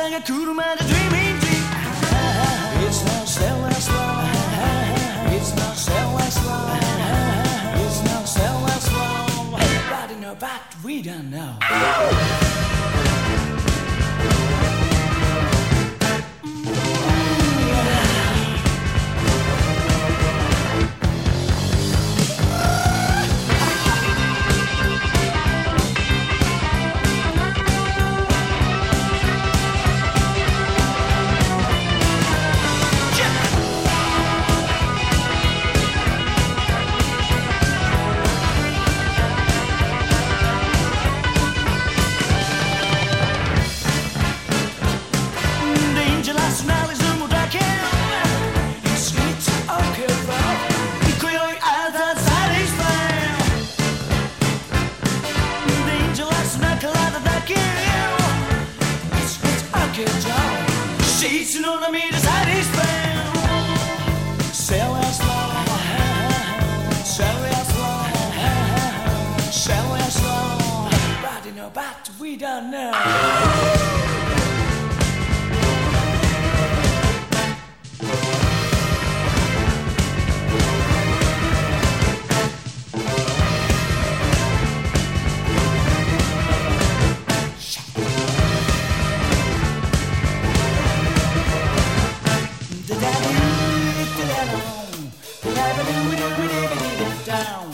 I sang a cool man, a dreaming dream. It's not still as long. It's not still as long. It's not still as long. Know, but we don't know. She's no to me to satisfied. Sell as long, sell as long, sell as long. Everybody know, but we don't know. Down.